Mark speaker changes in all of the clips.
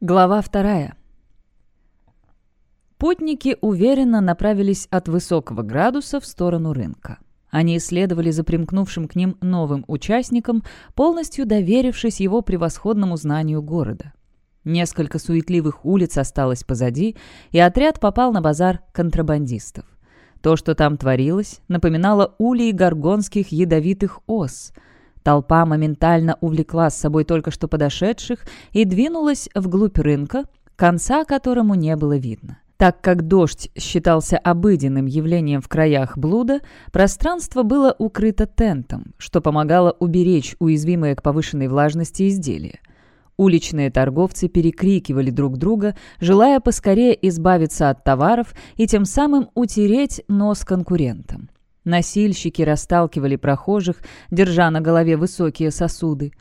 Speaker 1: Глава вторая. Путники уверенно направились от высокого градуса в сторону рынка. Они исследовали за примкнувшим к ним новым участникам, полностью доверившись его превосходному знанию города. Несколько суетливых улиц осталось позади, и отряд попал на базар контрабандистов. То, что там творилось, напоминало улей горгонских ядовитых ос – Толпа моментально увлекла с собой только что подошедших и двинулась вглубь рынка, конца которому не было видно. Так как дождь считался обыденным явлением в краях блуда, пространство было укрыто тентом, что помогало уберечь уязвимые к повышенной влажности изделия. Уличные торговцы перекрикивали друг друга, желая поскорее избавиться от товаров и тем самым утереть нос конкурентам. Носильщики расталкивали прохожих, держа на голове высокие сосуды.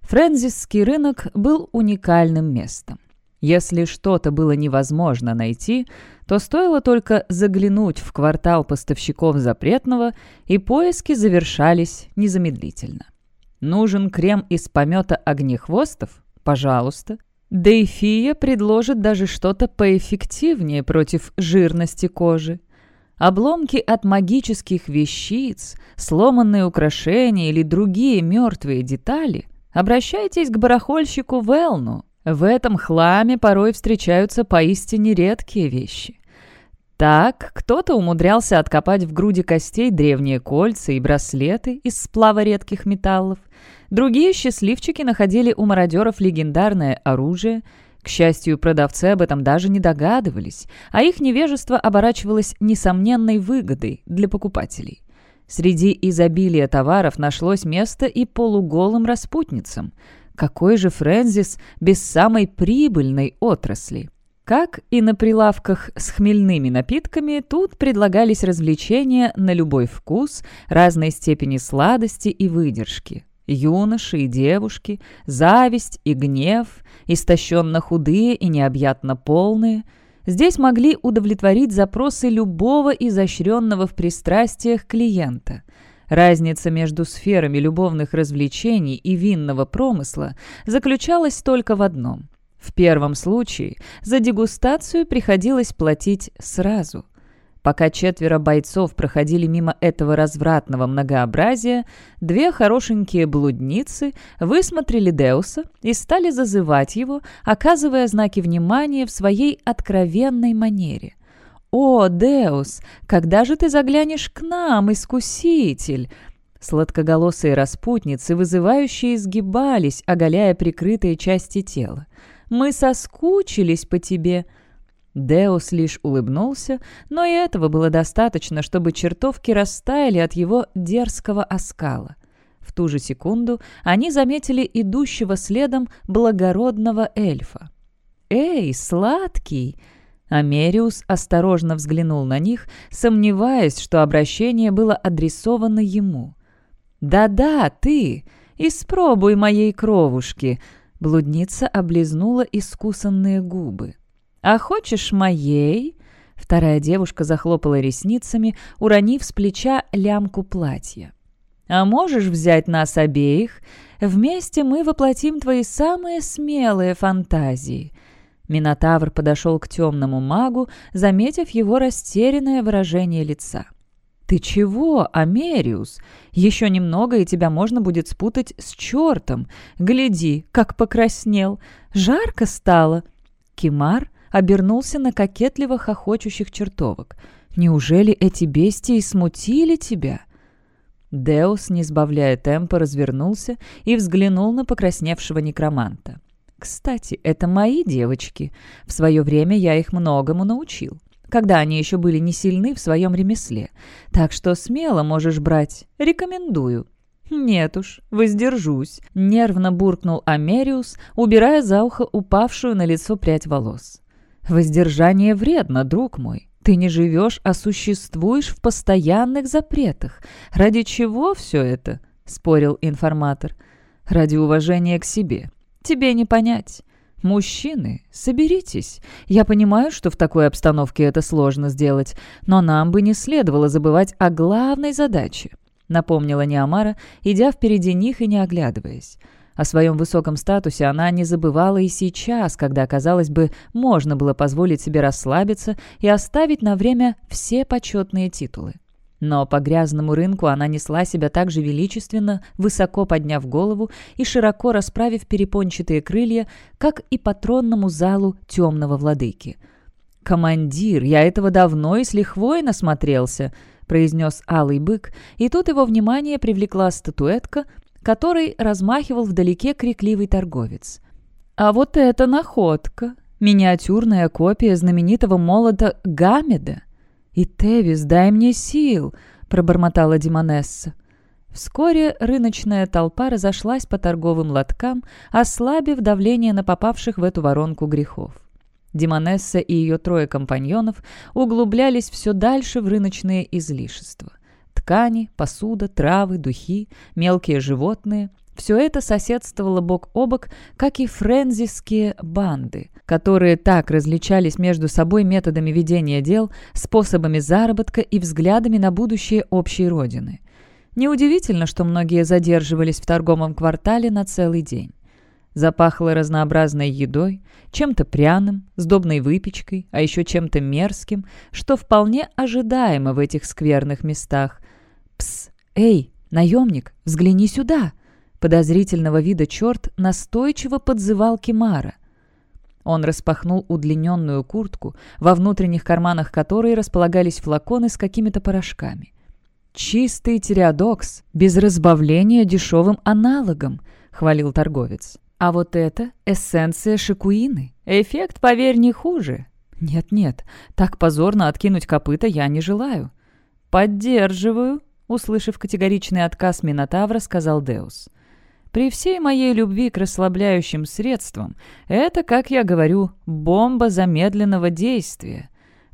Speaker 1: Френзисский рынок был уникальным местом. Если что-то было невозможно найти, то стоило только заглянуть в квартал поставщиков запретного, и поиски завершались незамедлительно. Нужен крем из помета огнехвостов? Пожалуйста. Дейфия предложит даже что-то поэффективнее против жирности кожи. Обломки от магических вещиц, сломанные украшения или другие мертвые детали, обращайтесь к барахольщику Велну. В этом хламе порой встречаются поистине редкие вещи. Так, кто-то умудрялся откопать в груди костей древние кольца и браслеты из сплава редких металлов. Другие счастливчики находили у мародеров легендарное оружие – к счастью, продавцы об этом даже не догадывались, а их невежество оборачивалось несомненной выгодой для покупателей. Среди изобилия товаров нашлось место и полуголым распутницам. Какой же Фрэнзис без самой прибыльной отрасли? Как и на прилавках с хмельными напитками, тут предлагались развлечения на любой вкус, разной степени сладости и выдержки. Юноши и девушки, зависть и гнев, истощенно худые и необъятно полные. Здесь могли удовлетворить запросы любого изощренного в пристрастиях клиента. Разница между сферами любовных развлечений и винного промысла заключалась только в одном. В первом случае за дегустацию приходилось платить сразу – Пока четверо бойцов проходили мимо этого развратного многообразия, две хорошенькие блудницы высмотрели Деуса и стали зазывать его, оказывая знаки внимания в своей откровенной манере. «О, Деус, когда же ты заглянешь к нам, искуситель?» Сладкоголосые распутницы, вызывающие, изгибались, оголяя прикрытые части тела. «Мы соскучились по тебе!» Деус лишь улыбнулся, но и этого было достаточно, чтобы чертовки растаяли от его дерзкого оскала. В ту же секунду они заметили идущего следом благородного эльфа. «Эй, сладкий!» Америус осторожно взглянул на них, сомневаясь, что обращение было адресовано ему. «Да-да, ты! Испробуй моей кровушки!» Блудница облизнула искусанные губы. «А хочешь моей?» Вторая девушка захлопала ресницами, уронив с плеча лямку платья. «А можешь взять нас обеих? Вместе мы воплотим твои самые смелые фантазии». Минотавр подошел к темному магу, заметив его растерянное выражение лица. «Ты чего, Америус? Еще немного, и тебя можно будет спутать с чертом. Гляди, как покраснел. Жарко стало». Кимар обернулся на кокетливо хохочущих чертовок. «Неужели эти бестии смутили тебя?» Деус, не сбавляя темпа, развернулся и взглянул на покрасневшего некроманта. «Кстати, это мои девочки. В свое время я их многому научил, когда они еще были не сильны в своем ремесле. Так что смело можешь брать. Рекомендую». «Нет уж, воздержусь», — нервно буркнул Америус, убирая за ухо упавшую на лицо прядь волос. Воздержание вредно, друг мой. Ты не живешь, а существуешь в постоянных запретах. Ради чего все это?» — спорил информатор. «Ради уважения к себе. Тебе не понять. Мужчины, соберитесь. Я понимаю, что в такой обстановке это сложно сделать, но нам бы не следовало забывать о главной задаче», — напомнила Неомара, идя впереди них и не оглядываясь. О своем высоком статусе она не забывала и сейчас, когда, казалось бы, можно было позволить себе расслабиться и оставить на время все почетные титулы. Но по грязному рынку она несла себя так же величественно, высоко подняв голову и широко расправив перепончатые крылья, как и по тронному залу темного владыки. «Командир, я этого давно и с лихвой насмотрелся», — произнес алый бык, и тут его внимание привлекла статуэтка, которой размахивал вдалеке крикливый торговец. «А вот это находка! Миниатюрная копия знаменитого молота Гамеда!» «И Тевис, дай мне сил!» — пробормотала Димонесса. Вскоре рыночная толпа разошлась по торговым лоткам, ослабив давление на попавших в эту воронку грехов. Димонесса и ее трое компаньонов углублялись все дальше в рыночные излишества. Ткани, посуда, травы, духи, мелкие животные — все это соседствовало бок о бок, как и френзиские банды, которые так различались между собой методами ведения дел, способами заработка и взглядами на будущее общей родины. Неудивительно, что многие задерживались в торговом квартале на целый день. Запахло разнообразной едой, чем-то пряным, сдобной выпечкой, а еще чем-то мерзким, что вполне ожидаемо в этих скверных местах. «Пс! Эй, наемник, взгляни сюда!» Подозрительного вида черт настойчиво подзывал Кимара. Он распахнул удлиненную куртку, во внутренних карманах которой располагались флаконы с какими-то порошками. «Чистый тиреодокс, без разбавления дешевым аналогом», — хвалил торговец. «А вот это эссенция шикуины. Эффект, поверь, не хуже». «Нет-нет, так позорно откинуть копыта я не желаю». «Поддерживаю», — услышав категоричный отказ Минотавра, сказал Деус. При всей моей любви к расслабляющим средствам, это, как я говорю, бомба замедленного действия.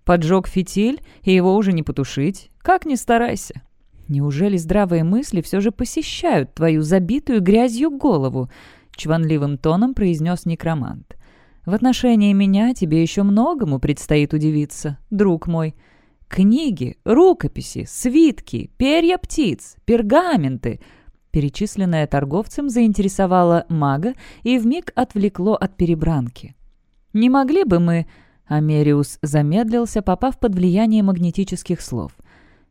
Speaker 1: Поджег фитиль, и его уже не потушить, как ни старайся. Неужели здравые мысли все же посещают твою забитую грязью голову?» — чванливым тоном произнес некромант. «В отношении меня тебе еще многому предстоит удивиться, друг мой. Книги, рукописи, свитки, перья птиц, пергаменты — Перечисленное торговцем заинтересовало мага и вмиг отвлекло от перебранки. «Не могли бы мы...» Америус замедлился, попав под влияние магнетических слов.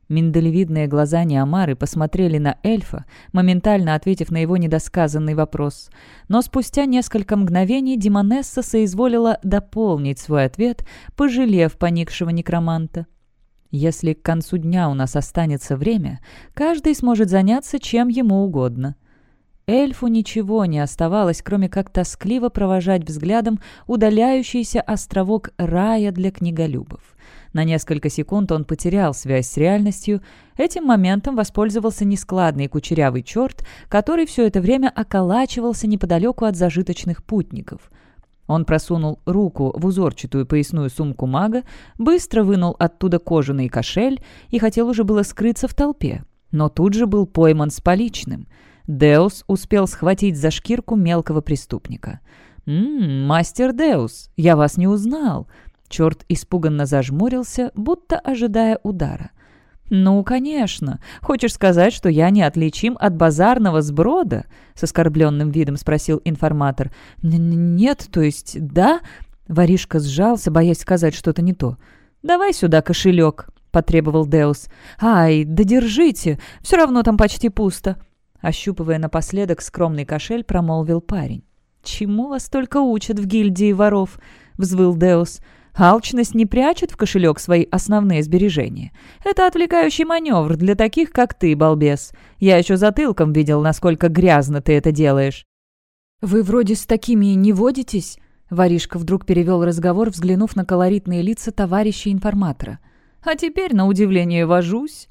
Speaker 1: Миндалевидные глаза Неомары посмотрели на эльфа, моментально ответив на его недосказанный вопрос. Но спустя несколько мгновений Димонесса соизволила дополнить свой ответ, пожалев поникшего некроманта. Если к концу дня у нас останется время, каждый сможет заняться чем ему угодно. Эльфу ничего не оставалось, кроме как тоскливо провожать взглядом удаляющийся островок рая для книголюбов. На несколько секунд он потерял связь с реальностью. Этим моментом воспользовался нескладный кучерявый черт, который все это время околачивался неподалеку от зажиточных путников — он просунул руку в узорчатую поясную сумку мага, быстро вынул оттуда кожаный кошель и хотел уже было скрыться в толпе. Но тут же был пойман с поличным. Деус успел схватить за шкирку мелкого преступника. «Ммм, мастер Деус, я вас не узнал!» Черт испуганно зажмурился, будто ожидая удара. «Ну, конечно. Хочешь сказать, что я неотличим от базарного сброда?» — с оскорбленным видом спросил информатор. «Нет, то есть да?» Воришка сжался, боясь сказать что-то не то. «Давай сюда кошелек», — потребовал Деус. «Ай, да держите, все равно там почти пусто». Ощупывая напоследок скромный кошель, промолвил парень. «Чему вас только учат в гильдии воров?» — взвыл Деус. Алчность не прячет в кошелек свои основные сбережения. Это отвлекающий маневр для таких, как ты, балбес. Я еще затылком видел, насколько грязно ты это делаешь». «Вы вроде с такими не водитесь?» Воришка вдруг перевел разговор, взглянув на колоритные лица товарища информатора. «А теперь, на удивление, вожусь».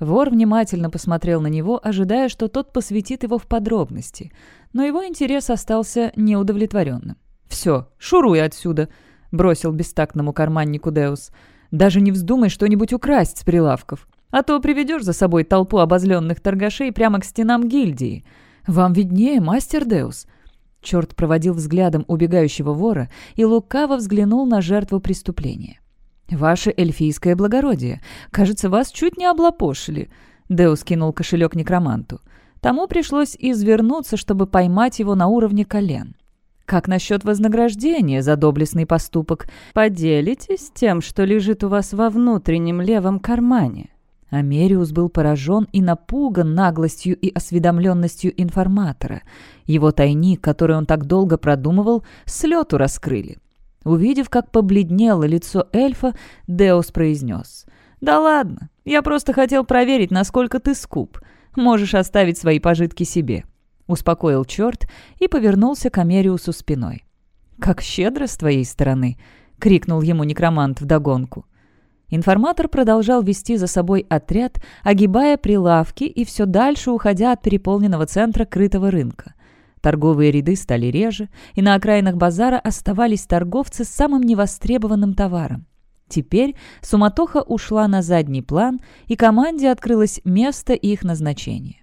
Speaker 1: Вор внимательно посмотрел на него, ожидая, что тот посвятит его в подробности. Но его интерес остался неудовлетворенным. «Все, шуруй отсюда!» — бросил бестактному карманнику Деус. «Даже не вздумай что-нибудь украсть с прилавков, а то приведешь за собой толпу обозленных торгашей прямо к стенам гильдии. Вам виднее, мастер Деус». Черт проводил взглядом убегающего вора и лукаво взглянул на жертву преступления. «Ваше эльфийское благородие, кажется, вас чуть не облапошили», — Деус кинул кошелек некроманту. Тому пришлось извернуться, чтобы поймать его на уровне колен. «Как насчет вознаграждения за доблестный поступок? Поделитесь тем, что лежит у вас во внутреннем левом кармане?» Америус был поражен и напуган наглостью и осведомленностью информатора. Его тайник, который он так долго продумывал, с лету раскрыли. Увидев, как побледнело лицо эльфа, Деус произнес. «Да ладно, я просто хотел проверить, насколько ты скуп. Можешь оставить свои пожитки себе». Успокоил черт и повернулся к Америусу спиной. «Как щедро с твоей стороны!» — крикнул ему некромант вдогонку. Информатор продолжал вести за собой отряд, огибая прилавки и все дальше уходя от переполненного центра крытого рынка. Торговые ряды стали реже, и на окраинах базара оставались торговцы с самым невостребованным товаром. Теперь суматоха ушла на задний план, и команде открылось место их назначения.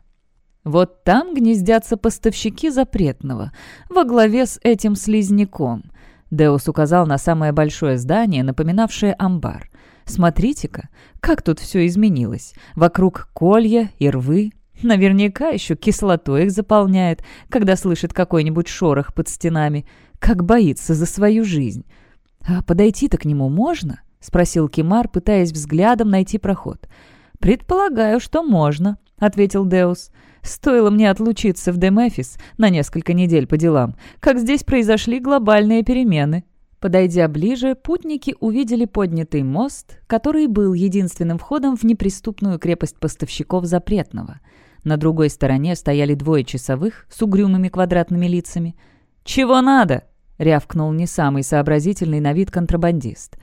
Speaker 1: Вот там гнездятся поставщики запретного, во главе с этим слизняком. Деус указал на самое большое здание, напоминавшее амбар. Смотрите-ка, как тут все изменилось. Вокруг колья и рвы. Наверняка еще кислотой их заполняет, когда слышит какой-нибудь шорох под стенами. Как боится за свою жизнь. «А подойти-то к нему можно?» — спросил Кимар, пытаясь взглядом найти проход. «Предполагаю, что можно», — ответил Деус. «Стоило мне отлучиться в Демефис на несколько недель по делам, как здесь произошли глобальные перемены». Подойдя ближе, путники увидели поднятый мост, который был единственным входом в неприступную крепость поставщиков запретного. На другой стороне стояли двое часовых с угрюмыми квадратными лицами. «Чего надо?» — рявкнул не самый сообразительный на вид контрабандист.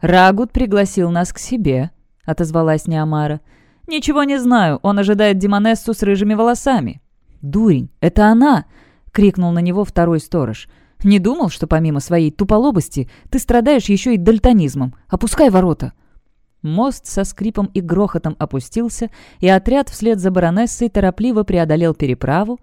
Speaker 1: «Рагут пригласил нас к себе», — отозвалась Неамара. «Ничего не знаю, он ожидает Демонессу с рыжими волосами». «Дурень, это она!» — крикнул на него второй сторож. Не думал, что помимо своей туполобости ты страдаешь еще и дальтонизмом. Опускай ворота!» Мост со скрипом и грохотом опустился, и отряд вслед за баронессой торопливо преодолел переправу.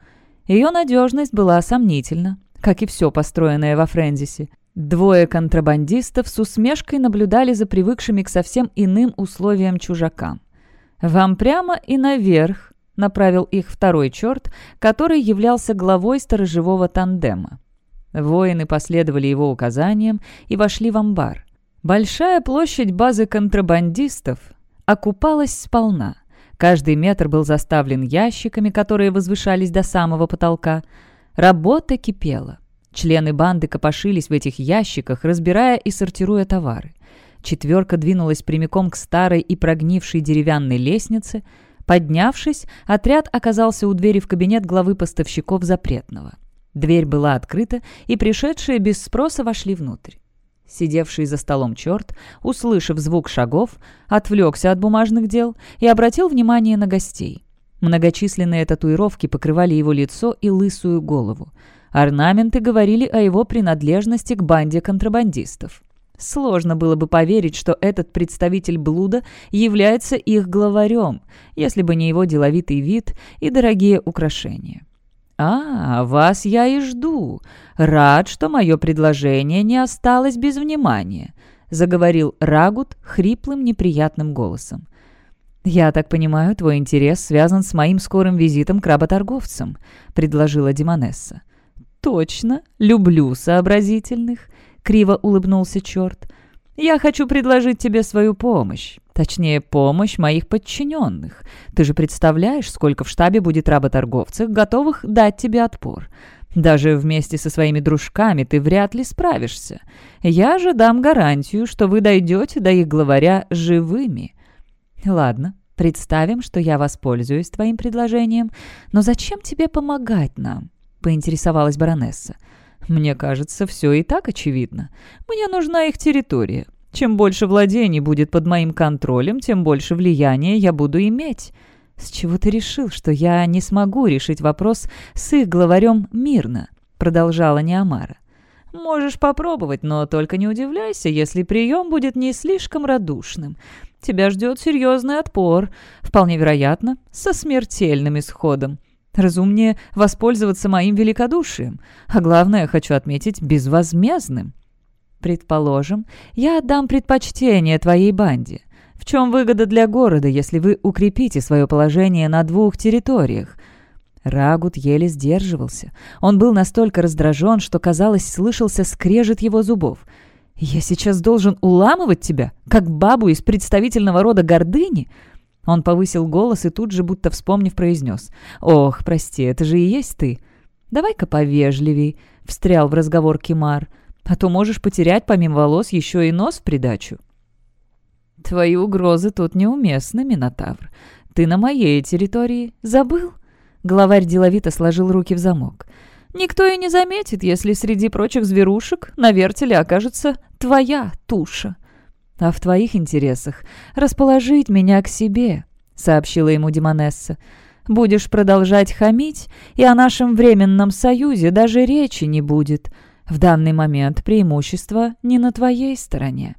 Speaker 1: Ее надежность была сомнительна, как и все построенное во Френзисе. Двое контрабандистов с усмешкой наблюдали за привыкшими к совсем иным условиям чужакам. «Вам прямо и наверх», — направил их второй черт, который являлся главой сторожевого тандема. Воины последовали его указаниям и вошли в амбар. Большая площадь базы контрабандистов окупалась сполна. Каждый метр был заставлен ящиками, которые возвышались до самого потолка. Работа кипела. Члены банды копошились в этих ящиках, разбирая и сортируя товары. Четверка двинулась прямиком к старой и прогнившей деревянной лестнице. Поднявшись, отряд оказался у двери в кабинет главы поставщиков запретного. Дверь была открыта, и пришедшие без спроса вошли внутрь. Сидевший за столом черт, услышав звук шагов, отвлекся от бумажных дел и обратил внимание на гостей. Многочисленные татуировки покрывали его лицо и лысую голову. Орнаменты говорили о его принадлежности к банде контрабандистов. Сложно было бы поверить, что этот представитель блуда является их главарем, если бы не его деловитый вид и дорогие украшения. «А, вас я и жду. Рад, что мое предложение не осталось без внимания», — заговорил Рагут хриплым неприятным голосом. «Я так понимаю, твой интерес связан с моим скорым визитом к работорговцам», — предложила Димонесса. «Точно, люблю сообразительных», — криво улыбнулся черт. «Я хочу предложить тебе свою помощь. Точнее, помощь моих подчиненных. Ты же представляешь, сколько в штабе будет работорговцев, готовых дать тебе отпор. Даже вместе со своими дружками ты вряд ли справишься. Я же дам гарантию, что вы дойдете до их главаря живыми. Ладно, представим, что я воспользуюсь твоим предложением. Но зачем тебе помогать нам? Поинтересовалась баронесса. Мне кажется, все и так очевидно. Мне нужна их территория. Чем больше владений будет под моим контролем, тем больше влияния я буду иметь. С чего ты решил, что я не смогу решить вопрос с их главарем мирно?» Продолжала Неамара. «Можешь попробовать, но только не удивляйся, если прием будет не слишком радушным. Тебя ждет серьезный отпор, вполне вероятно, со смертельным исходом. Разумнее воспользоваться моим великодушием, а главное, хочу отметить, безвозмездным». Предположим, я отдам предпочтение твоей банде. В чем выгода для города, если вы укрепите свое положение на двух территориях? Рагут еле сдерживался. Он был настолько раздражен, что, казалось, слышался скрежет его зубов. «Я сейчас должен уламывать тебя, как бабу из представительного рода гордыни?» Он повысил голос и тут же, будто вспомнив, произнес. «Ох, прости, это же и есть ты!» «Давай-ка повежливей», — встрял в разговор Кимар. «А то можешь потерять помимо волос еще и нос в придачу». «Твои угрозы тут неуместны, Минотавр. Ты на моей территории. Забыл?» Главарь деловито сложил руки в замок. «Никто и не заметит, если среди прочих зверушек на вертеле окажется твоя туша. А в твоих интересах расположить меня к себе», — сообщила ему Демонесса. «Будешь продолжать хамить, и о нашем временном союзе даже речи не будет. В данный момент преимущество не на твоей стороне».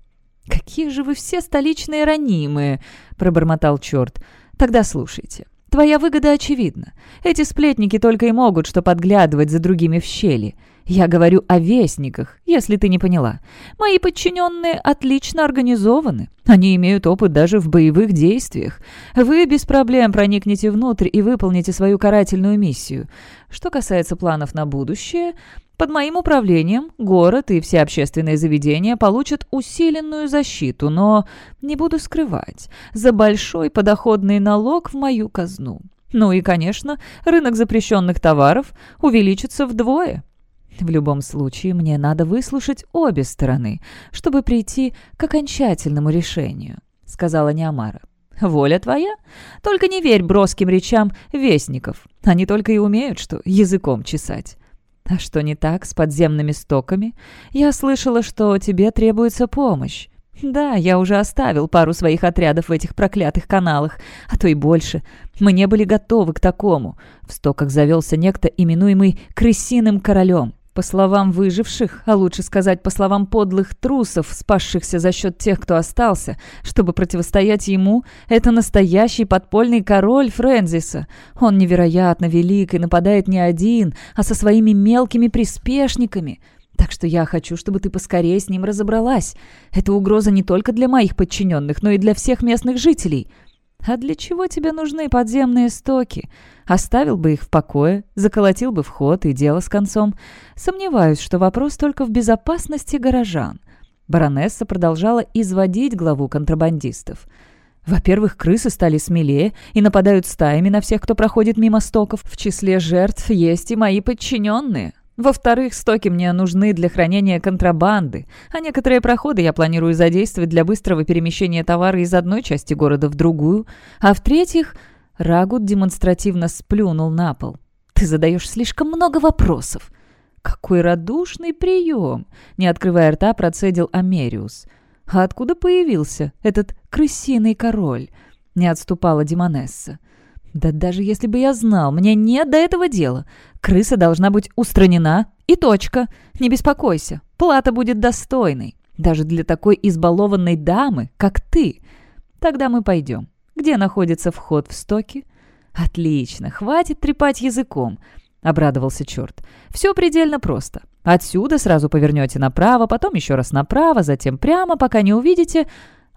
Speaker 1: «Какие же вы все столичные ранимые!» — пробормотал черт. «Тогда слушайте. Твоя выгода очевидна. Эти сплетники только и могут что подглядывать за другими в щели. Я говорю о вестниках, если ты не поняла. Мои подчиненные отлично организованы. Они имеют опыт даже в боевых действиях. Вы без проблем проникнете внутрь и выполните свою карательную миссию. Что касается планов на будущее, под моим управлением город и все общественные заведения получат усиленную защиту, но, не буду скрывать, за большой подоходный налог в мою казну. Ну и, конечно, рынок запрещенных товаров увеличится вдвое. В любом случае, мне надо выслушать обе стороны, чтобы прийти к окончательному решению», — сказала Неамара. «Воля твоя? Только не верь броским речам вестников. Они только и умеют, что языком чесать». «А что не так с подземными стоками? Я слышала, что тебе требуется помощь. Да, я уже оставил пару своих отрядов в этих проклятых каналах, а то и больше. Мы не были готовы к такому. В стоках завелся некто, именуемый «крысиным королем». По словам выживших, а лучше сказать по словам подлых трусов, спасшихся за счет тех, кто остался, чтобы противостоять ему, это настоящий подпольный король Фрэнзиса. Он невероятно велик и нападает не один, а со своими мелкими приспешниками. Так что я хочу, чтобы ты поскорее с ним разобралась. Это угроза не только для моих подчиненных, но и для всех местных жителей. А для чего тебе нужны подземные стоки? Оставил бы их в покое, заколотил бы вход и дело с концом. Сомневаюсь, что вопрос только в безопасности горожан. Баронесса продолжала изводить главу контрабандистов. Во-первых, крысы стали смелее и нападают стаями на всех, кто проходит мимо стоков. В числе жертв есть и мои подчиненные. Во-вторых, стоки мне нужны для хранения контрабанды, а некоторые проходы я планирую задействовать для быстрого перемещения товара из одной части города в другую. А в-третьих, Рагут демонстративно сплюнул на пол. «Ты задаешь слишком много вопросов». «Какой радушный прием!» — не открывая рта, процедил Америус. «А откуда появился этот крысиный король?» — не отступала Демонесса. «Да даже если бы я знал, мне нет до этого дела. Крыса должна быть устранена, и точка. Не беспокойся, плата будет достойной. Даже для такой избалованной дамы, как ты. Тогда мы пойдем. Где находится вход в стоки?» «Отлично, хватит трепать языком», — обрадовался черт. «Все предельно просто. Отсюда сразу повернете направо, потом еще раз направо, затем прямо, пока не увидите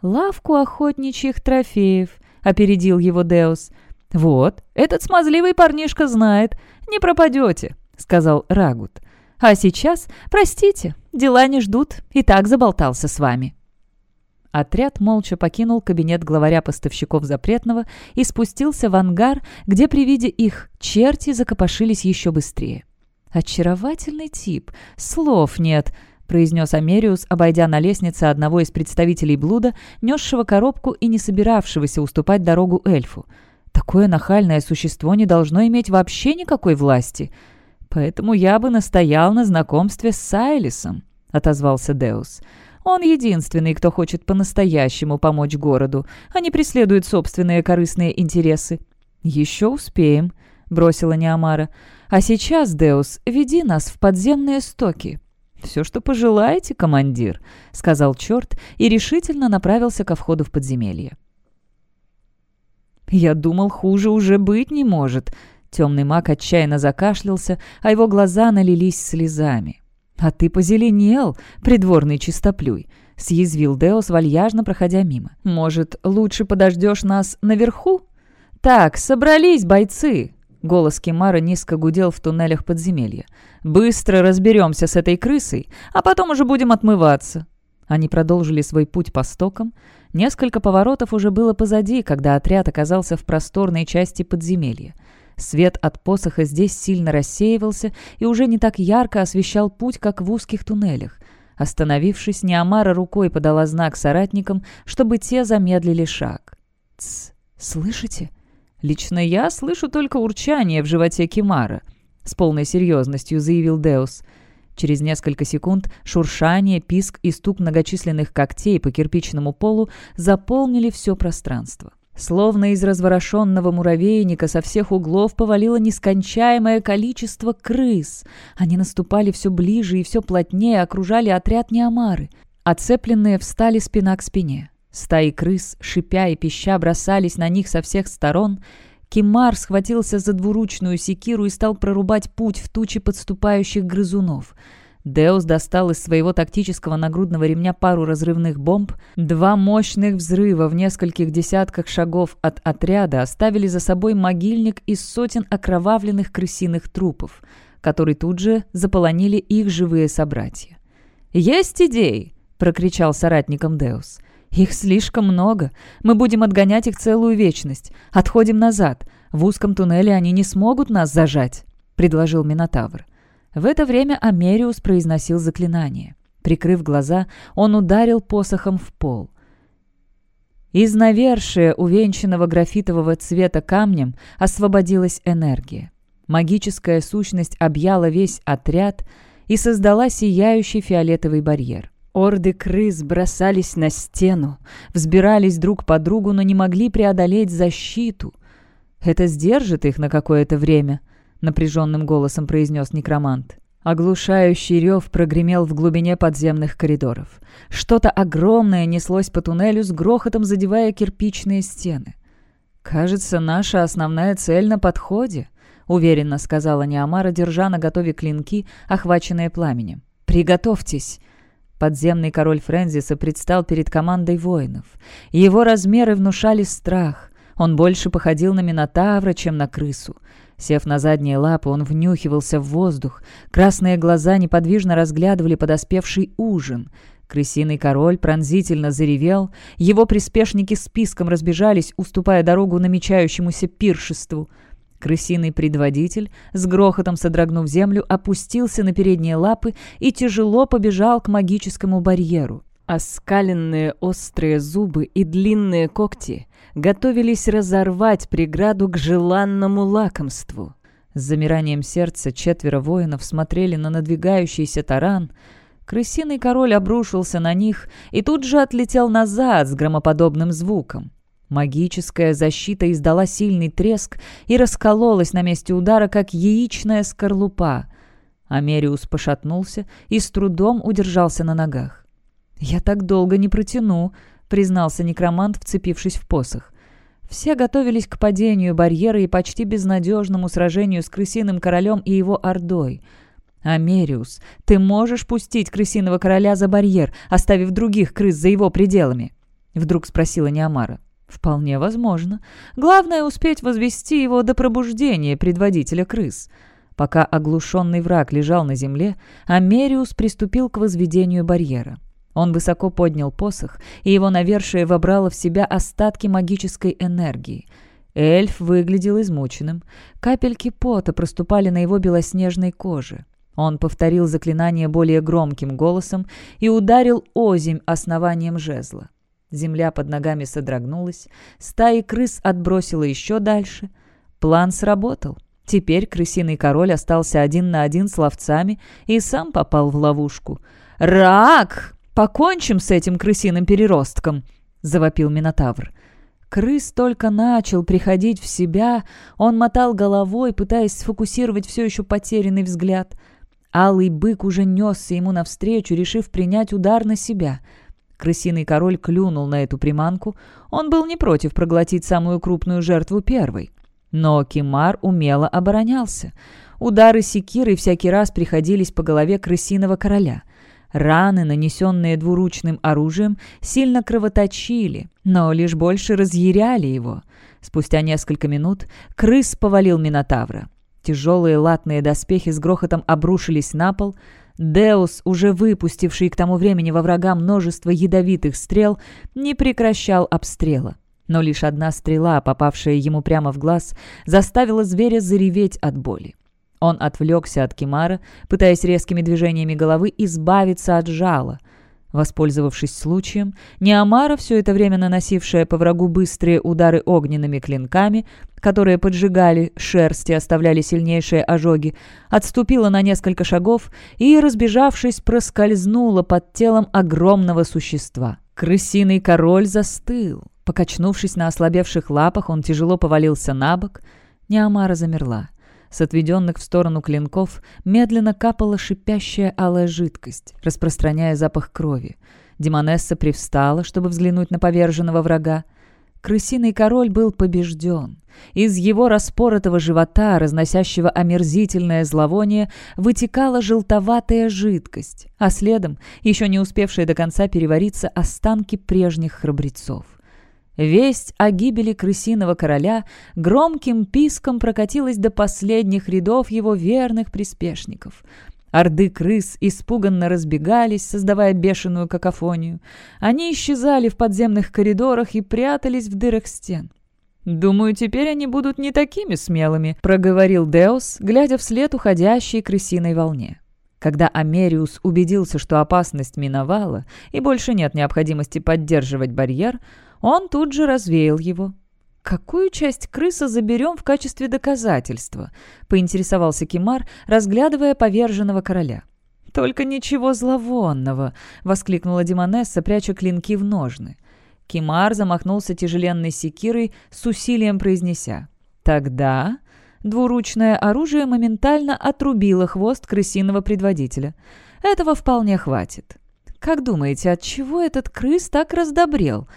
Speaker 1: лавку охотничьих трофеев», — опередил его Деус. «Вот, этот смазливый парнишка знает. Не пропадете», — сказал Рагут. «А сейчас, простите, дела не ждут, и так заболтался с вами». Отряд молча покинул кабинет главаря поставщиков запретного и спустился в ангар, где при виде их черти закопошились еще быстрее. «Очаровательный тип, слов нет», — произнес Америус, обойдя на лестнице одного из представителей блуда, несшего коробку и не собиравшегося уступать дорогу эльфу. «Такое нахальное существо не должно иметь вообще никакой власти. Поэтому я бы настоял на знакомстве с Сайлисом», — отозвался Деус. Он единственный, кто хочет по-настоящему помочь городу, а не преследует собственные корыстные интересы. «Еще успеем», — бросила Неамара. «А сейчас, Деус, веди нас в подземные стоки». «Все, что пожелаете, командир», — сказал черт и решительно направился ко входу в подземелье. «Я думал, хуже уже быть не может», — темный маг отчаянно закашлялся, а его глаза налились слезами. «А ты позеленел, придворный чистоплюй», — съязвил Деос, вальяжно проходя мимо. «Может, лучше подождешь нас наверху?» «Так, собрались, бойцы!» Голос Кимара низко гудел в туннелях подземелья. «Быстро разберемся с этой крысой, а потом уже будем отмываться». Они продолжили свой путь по стокам. Несколько поворотов уже было позади, когда отряд оказался в просторной части подземелья. Свет от посоха здесь сильно рассеивался и уже не так ярко освещал путь, как в узких туннелях. Остановившись, Неамара рукой подала знак соратникам, чтобы те замедлили шаг. «Тсс, слышите?» «Лично я слышу только урчание в животе Кимара», — с полной серьезностью заявил Деус. Через несколько секунд шуршание, писк и стук многочисленных когтей по кирпичному полу заполнили все пространство. Словно из разворошенного муравейника со всех углов повалило нескончаемое количество крыс. Они наступали все ближе и все плотнее окружали отряд Неомары. Оцепленные встали спина к спине. Стаи крыс, шипя и пища, бросались на них со всех сторон. Кимар схватился за двуручную секиру и стал прорубать путь в тучи подступающих грызунов — Деус достал из своего тактического нагрудного ремня пару разрывных бомб. Два мощных взрыва в нескольких десятках шагов от отряда оставили за собой могильник из сотен окровавленных крысиных трупов, которые тут же заполонили их живые собратья. «Есть идеи!» — прокричал соратникам Деус. «Их слишком много. Мы будем отгонять их целую вечность. Отходим назад. В узком туннеле они не смогут нас зажать», — предложил Минотавр. В это время Америус произносил заклинание. Прикрыв глаза, он ударил посохом в пол. Из навершия, увенчанного графитового цвета камнем, освободилась энергия. Магическая сущность объяла весь отряд и создала сияющий фиолетовый барьер. Орды крыс бросались на стену, взбирались друг по другу, но не могли преодолеть защиту. Это сдержит их на какое-то время —— напряженным голосом произнес некромант. Оглушающий рев прогремел в глубине подземных коридоров. Что-то огромное неслось по туннелю с грохотом, задевая кирпичные стены. «Кажется, наша основная цель на подходе», — уверенно сказала Неамара, держа на готове клинки, охваченные пламенем. «Приготовьтесь!» Подземный король Френзиса предстал перед командой воинов. Его размеры внушали страх. Он больше походил на Минотавра, чем на крысу. Сев на задние лапы, он внюхивался в воздух. Красные глаза неподвижно разглядывали подоспевший ужин. Крысиный король пронзительно заревел. Его приспешники списком разбежались, уступая дорогу намечающемуся пиршеству. Крысиный предводитель, с грохотом содрогнув землю, опустился на передние лапы и тяжело побежал к магическому барьеру. Оскаленные острые зубы и длинные когти готовились разорвать преграду к желанному лакомству. С замиранием сердца четверо воинов смотрели на надвигающийся таран. Крысиный король обрушился на них и тут же отлетел назад с громоподобным звуком. Магическая защита издала сильный треск и раскололась на месте удара, как яичная скорлупа. Америус пошатнулся и с трудом удержался на ногах. «Я так долго не протяну», — признался некромант, вцепившись в посох. Все готовились к падению барьера и почти безнадежному сражению с крысиным королем и его ордой. «Америус, ты можешь пустить крысиного короля за барьер, оставив других крыс за его пределами?» — вдруг спросила Неамара. «Вполне возможно. Главное — успеть возвести его до пробуждения предводителя крыс». Пока оглушенный враг лежал на земле, Америус приступил к возведению барьера. Он высоко поднял посох, и его навершие вобрало в себя остатки магической энергии. Эльф выглядел измученным. Капельки пота проступали на его белоснежной коже. Он повторил заклинание более громким голосом и ударил озимь основанием жезла. Земля под ногами содрогнулась, стаи крыс отбросила еще дальше. План сработал. Теперь крысиный король остался один на один с ловцами и сам попал в ловушку. «Рак!» «Покончим с этим крысиным переростком!» — завопил Минотавр. Крыс только начал приходить в себя, он мотал головой, пытаясь сфокусировать все еще потерянный взгляд. Алый бык уже несся ему навстречу, решив принять удар на себя. Крысиный король клюнул на эту приманку. Он был не против проглотить самую крупную жертву первой. Но Кимар умело оборонялся. Удары секиры всякий раз приходились по голове крысиного короля — Раны, нанесенные двуручным оружием, сильно кровоточили, но лишь больше разъяряли его. Спустя несколько минут крыс повалил Минотавра. Тяжелые латные доспехи с грохотом обрушились на пол. Деус, уже выпустивший к тому времени во врага множество ядовитых стрел, не прекращал обстрела. Но лишь одна стрела, попавшая ему прямо в глаз, заставила зверя зареветь от боли. Он отвлекся от Кимара, пытаясь резкими движениями головы избавиться от жала — Воспользовавшись случаем, Неамара, все это время наносившая по врагу быстрые удары огненными клинками, которые поджигали шерсть и оставляли сильнейшие ожоги, отступила на несколько шагов и, разбежавшись, проскользнула под телом огромного существа. Крысиный король застыл. Покачнувшись на ослабевших лапах, он тяжело повалился на бок. Неамара замерла. С отведенных в сторону клинков медленно капала шипящая алая жидкость, распространяя запах крови. Демонесса привстала, чтобы взглянуть на поверженного врага. Крысиный король был побежден. Из его распоротого живота, разносящего омерзительное зловоние, вытекала желтоватая жидкость, а следом, еще не успевшие до конца перевариться, останки прежних храбрецов. Весть о гибели крысиного короля громким писком прокатилась до последних рядов его верных приспешников. Орды крыс испуганно разбегались, создавая бешеную какофонию. Они исчезали в подземных коридорах и прятались в дырах стен. «Думаю, теперь они будут не такими смелыми», — проговорил Деус, глядя вслед уходящей крысиной волне. Когда Америус убедился, что опасность миновала и больше нет необходимости поддерживать барьер, он тут же развеял его. «Какую часть крыса заберем в качестве доказательства?» — поинтересовался Кимар, разглядывая поверженного короля. «Только ничего зловонного!» — воскликнула Демонесса, пряча клинки в ножны. Кимар замахнулся тяжеленной секирой, с усилием произнеся. «Тогда...» Двуручное оружие моментально отрубило хвост крысиного предводителя. «Этого вполне хватит». «Как думаете, от чего этот крыс так раздобрел?»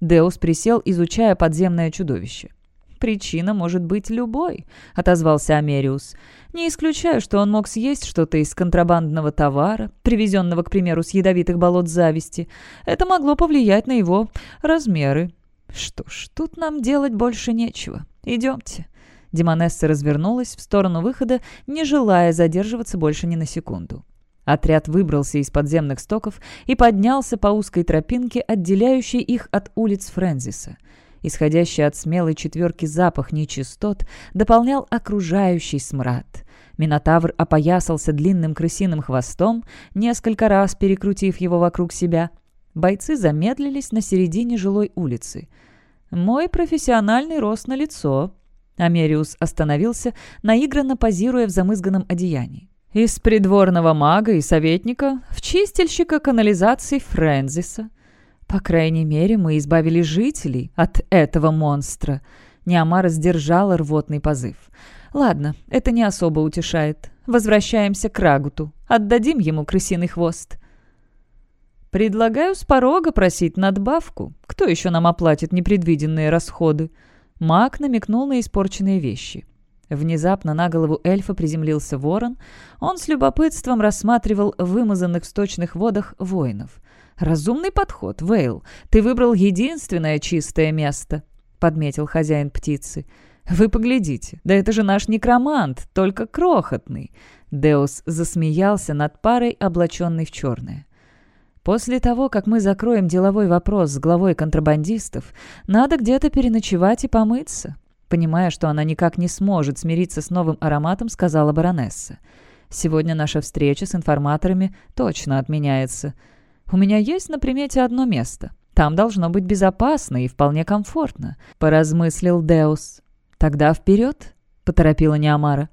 Speaker 1: Деус присел, изучая подземное чудовище. «Причина может быть любой», — отозвался Америус. «Не исключаю, что он мог съесть что-то из контрабандного товара, привезенного, к примеру, с ядовитых болот зависти. Это могло повлиять на его размеры. Что ж, тут нам делать больше нечего. Идемте». Демонесса развернулась в сторону выхода, не желая задерживаться больше ни на секунду. Отряд выбрался из подземных стоков и поднялся по узкой тропинке, отделяющей их от улиц Фрэнзиса. Исходящий от смелой четверки запах нечистот дополнял окружающий смрад. Минотавр опоясался длинным крысиным хвостом, несколько раз перекрутив его вокруг себя. Бойцы замедлились на середине жилой улицы. «Мой профессиональный рост на лицо. Америус остановился, наигранно позируя в замызганном одеянии. Из придворного мага и советника в чистильщика канализации Фрэнзиса. По крайней мере, мы избавили жителей от этого монстра. Неамара сдержала рвотный позыв. Ладно, это не особо утешает. Возвращаемся к Рагуту. Отдадим ему крысиный хвост. Предлагаю с порога просить надбавку. Кто еще нам оплатит непредвиденные расходы? Маг намекнул на испорченные вещи. Внезапно на голову эльфа приземлился ворон. Он с любопытством рассматривал вымазанных в сточных водах воинов. «Разумный подход, Вейл. Ты выбрал единственное чистое место», — подметил хозяин птицы. «Вы поглядите, да это же наш некромант, только крохотный». Деус засмеялся над парой, облаченной в черное. «После того, как мы закроем деловой вопрос с главой контрабандистов, надо где-то переночевать и помыться. Понимая, что она никак не сможет смириться с новым ароматом, сказала баронесса. «Сегодня наша встреча с информаторами точно отменяется. У меня есть на примете одно место. Там должно быть безопасно и вполне комфортно», — поразмыслил Деус. «Тогда вперед», — поторопила Неамара.